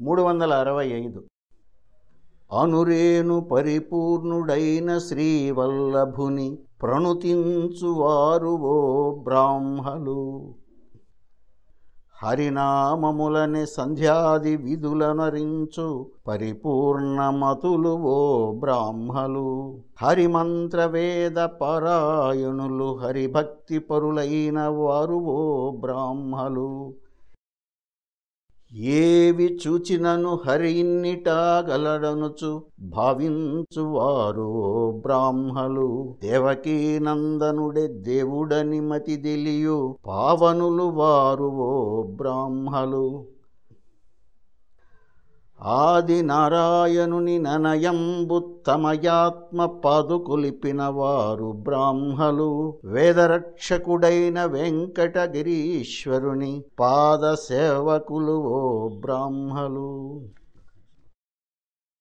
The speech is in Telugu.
మూడు వందల అరవై ఐదు. అనురేను పరిపూర్ణుడైన శ్రీవల్లభుని ప్రణుతించువారు ఓ బ్రాహ్మలు. హరినామములని సంధ్యాది విధులనరించు పరిపూర్ణమతులు ఓ బ్రాహ్మలు. హరిమంత్రవేద పరాయణులు హరిభక్తి పరులైన వారు ఓ బ్రాహ్మలు. ఏవి చూచినను హరిన్నిటాగలడనుచు భావించువారు బ్రాహ్మలు! దేవకీ నందనుడే దేవుడని మతి తెలియు పావనులు వారు ఓ బ్రాహ్మలు! ఆది నారాయణుని ననయంబుత్తమయాత్మ పాదుకులిపిన వారు బ్రాహ్మలు వేదరక్షకుడైన వెంకటగిరీశ్వరుని పాద సేవకులు ఓ బ్రాహ్మలు.